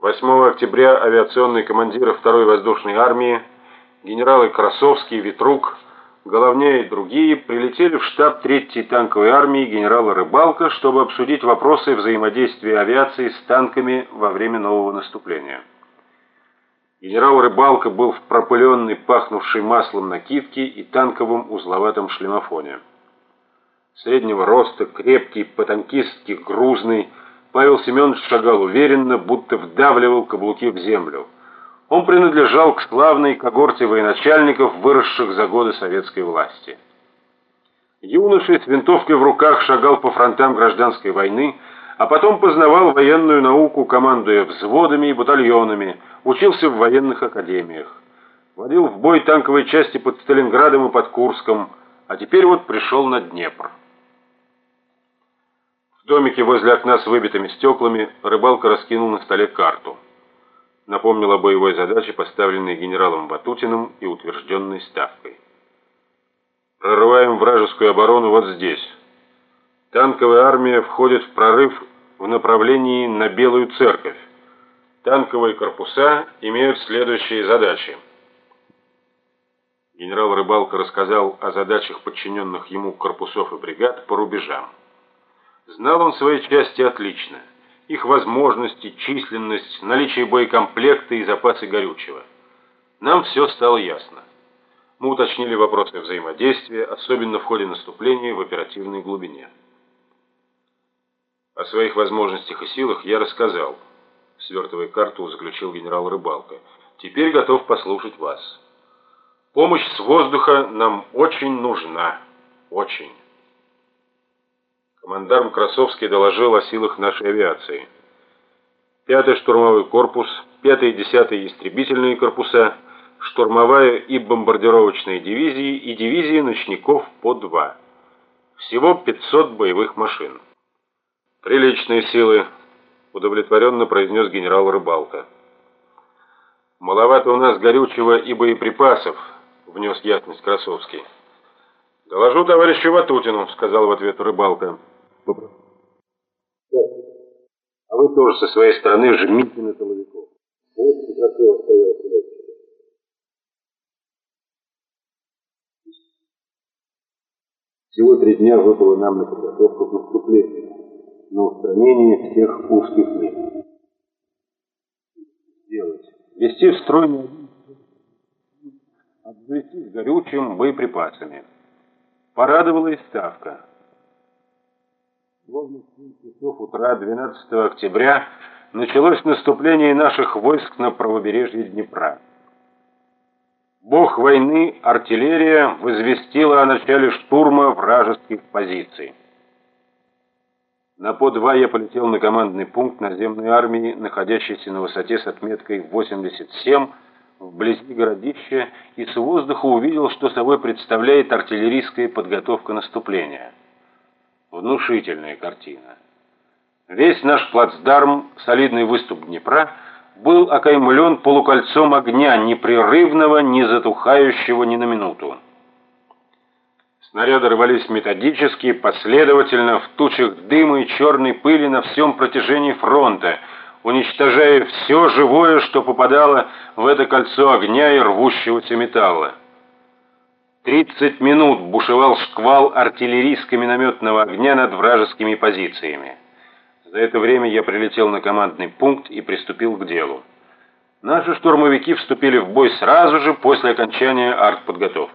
8 октября авиационные командиры 2-й воздушной армии, генералы Красовский, Ветрук, Головня и другие прилетели в штаб 3-й танковой армии генерала Рыбалка, чтобы обсудить вопросы взаимодействия авиации с танками во время нового наступления. Генерал Рыбалка был в пропыленной, пахнувшей маслом накидке и танковом узловатом шлемофоне. Среднего роста, крепкий, по-танкистски грузный, Павел Семенович шагал уверенно, будто вдавливал каблуки в землю. Он принадлежал к славной когорте военачальников, выросших за годы советской власти. Юноша с винтовкой в руках шагал по фронтам гражданской войны, а потом познавал военную науку, командуя взводами и батальонами, учился в военных академиях. Водил в бой танковые части под Сталинградом и под Курском, а теперь вот пришел на Днепр. Домике возле окна с выбитыми стеклами рыбалка раскинул на столе карту. Напомнил о боевой задаче, поставленной генералом Батутиным и утвержденной ставкой. Прорываем вражескую оборону вот здесь. Танковая армия входит в прорыв в направлении на Белую церковь. Танковые корпуса имеют следующие задачи. Генерал Рыбалка рассказал о задачах подчиненных ему корпусов и бригад по рубежам. Знал он свои части отлично, их возможности, численность, наличие боекомплекта и запасы горючего. Нам все стало ясно. Мы уточнили вопросы взаимодействия, особенно в ходе наступления в оперативной глубине. О своих возможностях и силах я рассказал. Свертывая карту, заключил генерал Рыбалка. Теперь готов послушать вас. Помощь с воздуха нам очень нужна. Очень. Командарм Красовский доложил о силах нашей авиации. Пятый штурмовой корпус, пятый и десятый истребительные корпуса, штурмовая и бомбардировочные дивизии и дивизии ночников по два. Всего 500 боевых машин. Приличные силы, удовлетворенно произнес генерал Рыбалка. Маловато у нас горючего и боеприпасов, внес ясность Красовский. Доложу товарищу Ватутину, сказал в ответ Рыбалка. А вы тоже со своей стороны жмите на тыловиков. Вот красиво стоят Всего три дня выпало нам на подготовку к наступлению, на устранение всех узких мест. Сделать. Вести в строй обзавестись горючим боеприпасами. Порадовала и ставка. Ровно в 7 часов утра 12 октября началось наступление наших войск на правобережье Днепра. Бог войны, артиллерия, возвестила о начале штурма вражеских позиций. На По-2 я полетел на командный пункт наземной армии, находящийся на высоте с отметкой 87 вблизи городища, и с воздуха увидел, что собой представляет артиллерийская подготовка наступления. Внушительная картина. Весь наш плацдарм, солидный выступ Днепра, был окаймлен полукольцом огня, непрерывного, не затухающего ни на минуту. Снаряды рвались методически, последовательно, в тучах дыма и черной пыли на всем протяжении фронта, уничтожая все живое, что попадало в это кольцо огня и рвущегося металла. 30 минут бушевал шквал артиллерийско-минометного огня над вражескими позициями. За это время я прилетел на командный пункт и приступил к делу. Наши штурмовики вступили в бой сразу же после окончания артподготовки.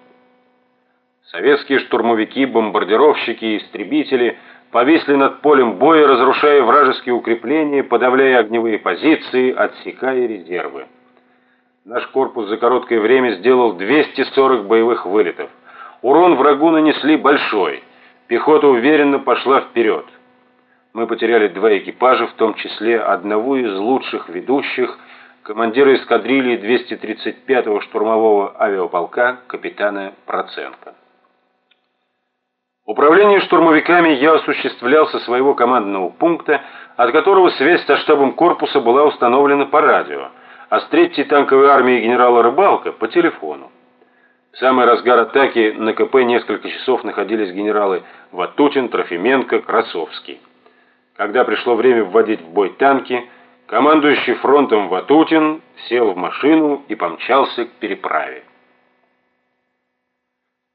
Советские штурмовики, бомбардировщики и истребители повисли над полем боя, разрушая вражеские укрепления, подавляя огневые позиции, отсекая резервы. Наш корпус за короткое время сделал 240 боевых вылетов. Урон врагу нанесли большой. Пехота уверенно пошла вперед. Мы потеряли два экипажа, в том числе одного из лучших ведущих, командира эскадрильи 235-го штурмового авиаполка капитана Проценко. Управление штурмовиками я осуществлял со своего командного пункта, от которого связь со штабом корпуса была установлена по радио а с третьей танковой армией генерала Рыбалка по телефону. В самый разгар атаки на КП несколько часов находились генералы Ватутин, Трофименко, Красовский. Когда пришло время вводить в бой танки, Командующий фронтом Ватутин сел в машину и помчался к переправе.